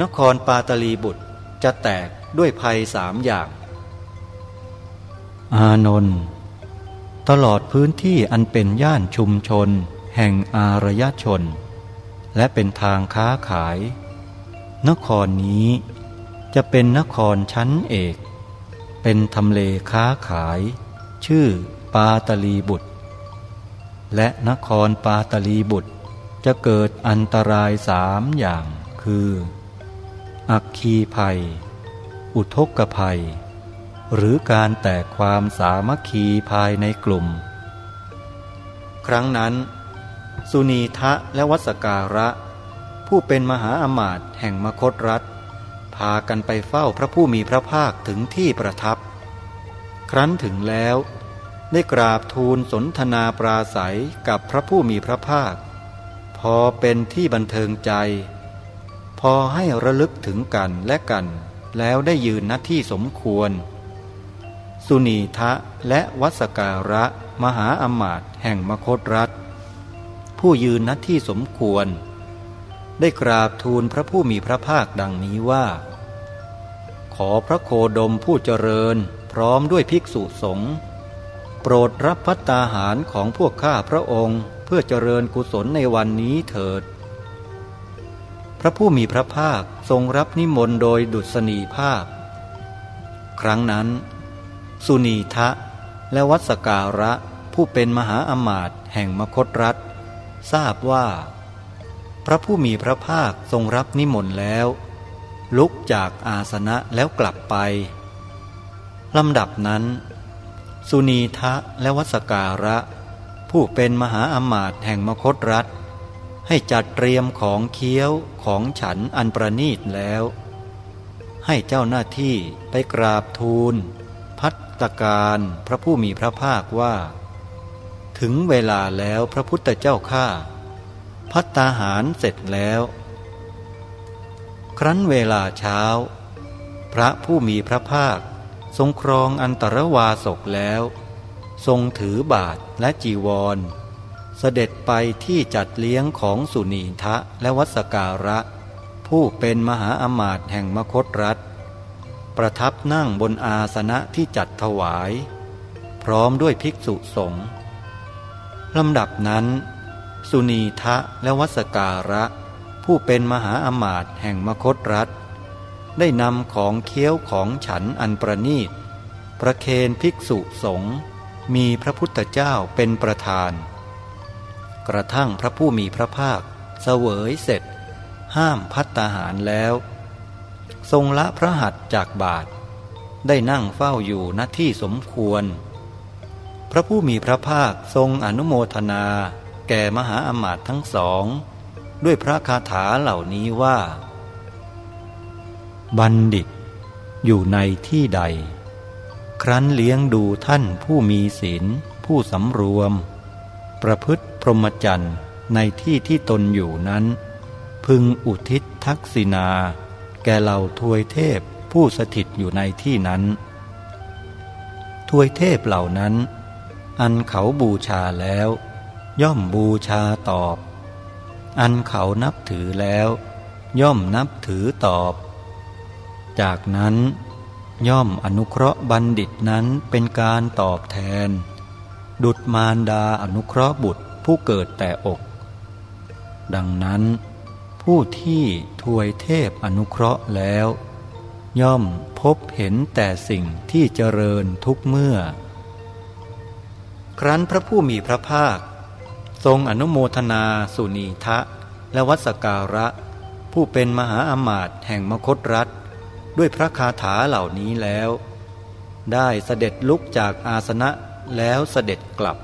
นครปาตลีบุตรจะแตกด้วยภัยสามอย่าง อานนท์ตลอดพื้นที่อันเป็นย่านชุมชน แห่งอารยชน และเป็นทางค้าขาย นครนี้จะเป็นนครชั้นเอก เป็นทำเลค้าขาย ชื่อปาตลีบุตร และนครปาตลีบุตรจะเกิดอันตรายสามอย่างคือ อักคีภัย อุทกภัย หรือการแตกความสามัคคีภายในกลุ่ม ครั้งนั้น สุนีทะและวัสการะ ผู้เป็นมหาอมาตย์แห่งมคตรัฐ พากันไปเฝ้าพระผู้มีพระภาคถึงที่ประทับ ครั้นถึงแล้วได้กราบทูลสนทนาปราศัยกับพระผู้มีพระภาค พอเป็นที่บันเทิงใจ พอให้ระลึกถึงกันและกัน แล้วได้ยืนหน้าที่สมควร สุนีทะและวัสการะมหาอมาตย์แห่งมคตรัฐ ผู้ยืนหน้าที่สมควร ได้กราบทูลพระผู้มีพระภาคดังนี้ว่า ขอพระโคดมผู้เจริญพร้อมด้วยภิกษุสงฆ์โปรดรับพัตตาหารของพวกข้าพระองค์ เพื่อเจริญกุศลในวันนี้เถิด พระผู้มีพระภาคทรงรับนิมนต์โดยดุษณีภาพ ครั้งนั้น สุนีทะและวัสการะผู้เป็นมหาอมาตย์แห่งมคตรัฐ ทราบว่า พระผู้มีพระภาคทรงรับนิมนต์แล้ว ลุกจากอาสนะแล้วกลับไปลำดับนั้น สุนีทะและวัสการะ ผู้เป็นมหาอมาตย์แห่งมคตรัฐ ให้จัดเตรียมของเคี้ยวของฉันอันประนีตแล้ว ให้เจ้าหน้าที่ไปกราบทูล พัตตการพระผู้มีพระภาคว่า ถึงเวลาแล้วพระพุทธเจ้าข้าพัตตาหารเสร็จแล้ว ครั้นเวลาเช้า พระผู้มีพระภาค ทรงครองอันตรวาสกแล้ว ทรงถือบาทและจีวร เสด็จไปที่จัดเลี้ยงของสุนีทะและวัสการะ ผู้เป็นมหาอมาตย์แห่งมคตรัฐ ประทับนั่งบนอาสนะที่จัดถวาย พร้อมด้วยภิกษุสงฆ์ลำดับนั้น สุนีทะและวัสการะ ผู้เป็นมหาอมาตย์แห่งมคตรัฐ ได้นำของเคี้ยวของฉันอันประนีต ประเคนภิกษุสงฆ์มีพระพุทธเจ้าเป็นประธาน กระทั่งพระผู้มีพระภาคเสวยเสร็จ ห้ามพัตตาหารแล้ว ทรงละพระหัตจากบาท ได้นั่งเฝ้าอยู่ณที่สมควร พระผู้มีพระภาคทรงอนุโมทนา แก่มหาอมาตย์ทั้งสอง ด้วยพระคาถาเหล่านี้ว่า บัณฑิต อยู่ในที่ใด ครั้นเลี้ยงดูท่านผู้มีศีลผู้สำรวม ประพฤติ พรหมจรรย์ในที่ที่ตนอยู่นั้น พึงอุทิศทักษิณา แก่เหล่าทวยเทพผู้สถิตอยู่ในที่นั้น ทวยเทพเหล่านั้น อันเขาบูชาแล้ว ย่อมบูชาตอบ อันเขานับถือแล้ว ย่อมนับถือตอบ จากนั้นย่อมอนุเคราะห์บัณฑิตนั้นเป็นการตอบแทน ดุดมารดาอนุเคราะห์บุตร ผู้เกิดแต่อก ดังนั้น ผู้ที่ทวยเทพอนุเคราะห์แล้ว ย่อมพบเห็นแต่สิ่งที่เจริญทุกเมื่อ ครั้นพระผู้มีพระภาค ทรงอนุโมทนาสุนีทะ และวัสการะ ผู้เป็นมหาอมาตย์แห่งมคตรัฐ ด้วยพระคาถาเหล่านี้แล้ว ได้เสด็จลุกจากอาสนะแล้วเสด็จกลับ